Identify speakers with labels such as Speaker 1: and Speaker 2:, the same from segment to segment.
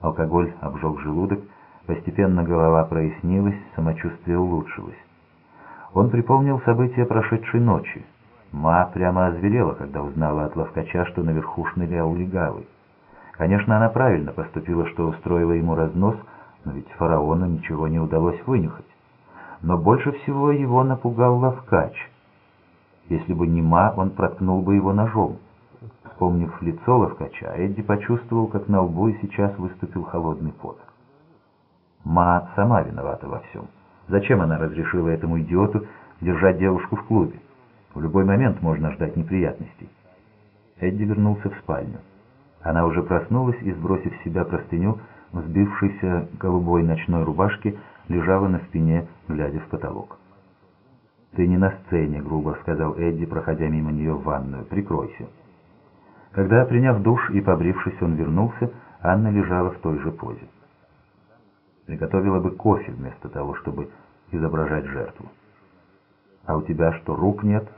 Speaker 1: Алкоголь обжег желудок, постепенно голова прояснилась, самочувствие улучшилось. Он припомнил события прошедшей ночи. Ма прямо озверела, когда узнала от ловкача, что наверху шнырял легавый. Конечно, она правильно поступила, что устроила ему разнос, но ведь фараону ничего не удалось вынюхать. Но больше всего его напугал ловкач. Если бы не Ма, он проткнул бы его ножом. Вспомнив лицо ловкача, Эдди почувствовал, как на лбу сейчас выступил холодный пот. Ма сама виновата во всем. Зачем она разрешила этому идиоту держать девушку в клубе? В любой момент можно ждать неприятностей. Эдди вернулся в спальню. Она уже проснулась и, сбросив с себя простыню, в сбившейся голубой ночной рубашке, лежала на спине, глядя в потолок. «Ты не на сцене», — грубо сказал Эдди, проходя мимо нее в ванную. «Прикройся». Когда, приняв душ и побрившись, он вернулся, Анна лежала в той же позе. Приготовила бы кофе вместо того, чтобы изображать жертву. «А у тебя что, рук нет?»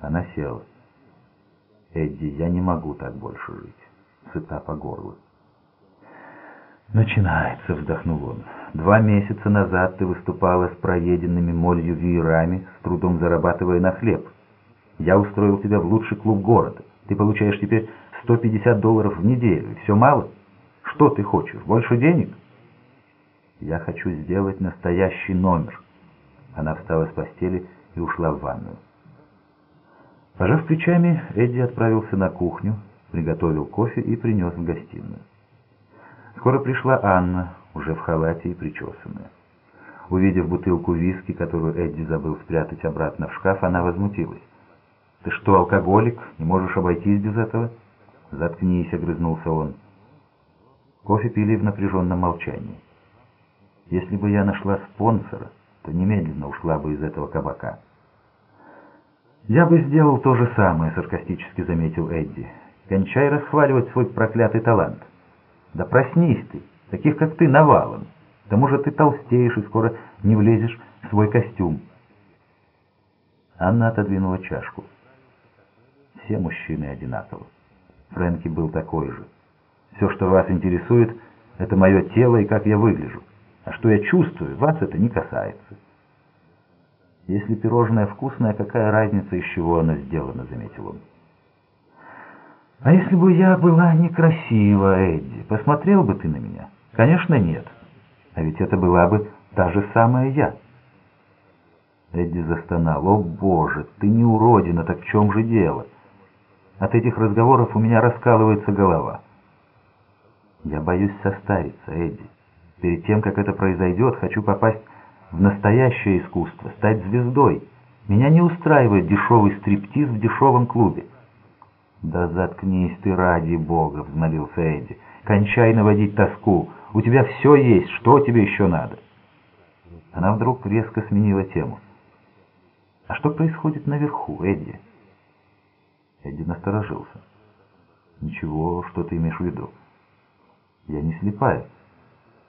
Speaker 1: Она села. «Эдди, я не могу так больше жить. Сыта по горло». «Начинается», — вздохнул он. «Два месяца назад ты выступала с проеденными молью веерами, с трудом зарабатывая на хлеб. Я устроил тебя в лучший клуб города. Ты получаешь теперь 150 долларов в неделю. Все мало? Что ты хочешь? Больше денег?» «Я хочу сделать настоящий номер». Она встала с постели и ушла в ванную. Пожав плечами, Эдди отправился на кухню, приготовил кофе и принес в гостиную. Скоро пришла Анна, уже в халате и причесанная. Увидев бутылку виски, которую Эдди забыл спрятать обратно в шкаф, она возмутилась. «Ты что, алкоголик? Не можешь обойтись без этого?» «Заткнись», — огрызнулся он. Кофе пили в напряженном молчании. «Если бы я нашла спонсора, то немедленно ушла бы из этого кабака». «Я бы сделал то же самое», — саркастически заметил Эдди. «Кончай расхваливать свой проклятый талант». «Да проснись ты, таких как ты навалом. К тому же ты толстеешь и скоро не влезешь в свой костюм». Анна отодвинула чашку. «Все мужчины одинаковы. Фрэнки был такой же. Все, что вас интересует, это мое тело и как я выгляжу. А что я чувствую, вас это не касается». «Если пирожное вкусное, какая разница, из чего оно сделано?» — заметил он. «А если бы я была некрасива, Эдди, посмотрел бы ты на меня?» «Конечно, нет. А ведь это была бы та же самая я». Эдди застонал. «О, Боже, ты не уродина, так в чем же дело? От этих разговоров у меня раскалывается голова». «Я боюсь состариться, Эдди. Перед тем, как это произойдет, хочу попасть в настоящее искусство, стать звездой. Меня не устраивает дешевый стриптиз в дешевом клубе». «Да заткнись ты ради бога!» — взмолился Эдди. «Кончай наводить тоску. У тебя все есть. Что тебе еще надо?» Она вдруг резко сменила тему. «А что происходит наверху, Эдди?» Эдди насторожился. «Ничего, что ты имеешь в виду?» «Я не слепая.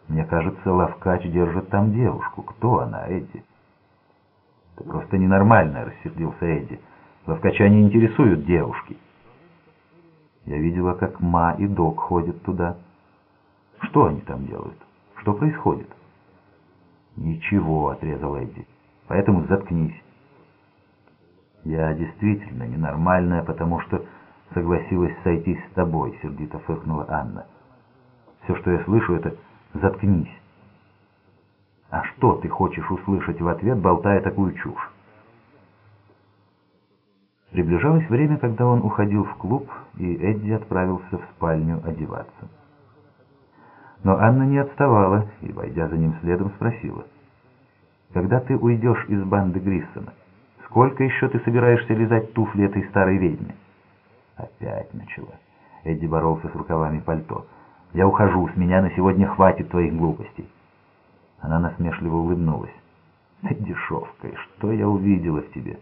Speaker 1: Мне кажется, Лавкач держит там девушку. Кто она, Эдди?» «Ты просто ненормальная», — рассердился Эдди. «Лавкача не интересуют девушки». Я видела, как Ма и Док ходят туда. Что они там делают? Что происходит? Ничего, отрезал Эдди. Поэтому заткнись. Я действительно ненормальная, потому что согласилась сойтись с тобой, сердито фыркнула Анна. Все, что я слышу, это «заткнись». А что ты хочешь услышать в ответ, болтая такую чушь? Приближалось время, когда он уходил в клуб, и Эдди отправился в спальню одеваться. Но Анна не отставала и, войдя за ним следом, спросила. «Когда ты уйдешь из банды Гриссона, сколько еще ты собираешься лизать туфли этой старой ведьме?» Опять начала. Эдди боролся с рукавами пальто. «Я ухожу, с меня на сегодня хватит твоих глупостей». Она насмешливо улыбнулась. «Ты дешевка, и что я увидела в тебе?»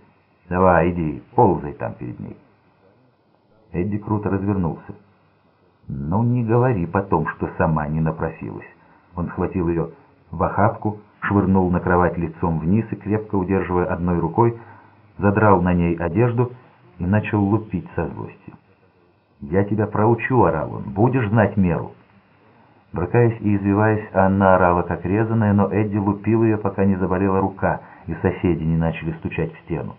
Speaker 1: Давай, иди, ползай там перед ней. Эдди круто развернулся. Ну, не говори потом, что сама не напросилась. Он схватил ее в охапку, швырнул на кровать лицом вниз и, крепко удерживая одной рукой, задрал на ней одежду и начал лупить со злостью. «Я тебя проучу, орал он, будешь знать меру». Брыкаясь и извиваясь, Анна орала как резаная, но Эдди лупил ее, пока не заболела рука, и соседи не начали стучать в стену.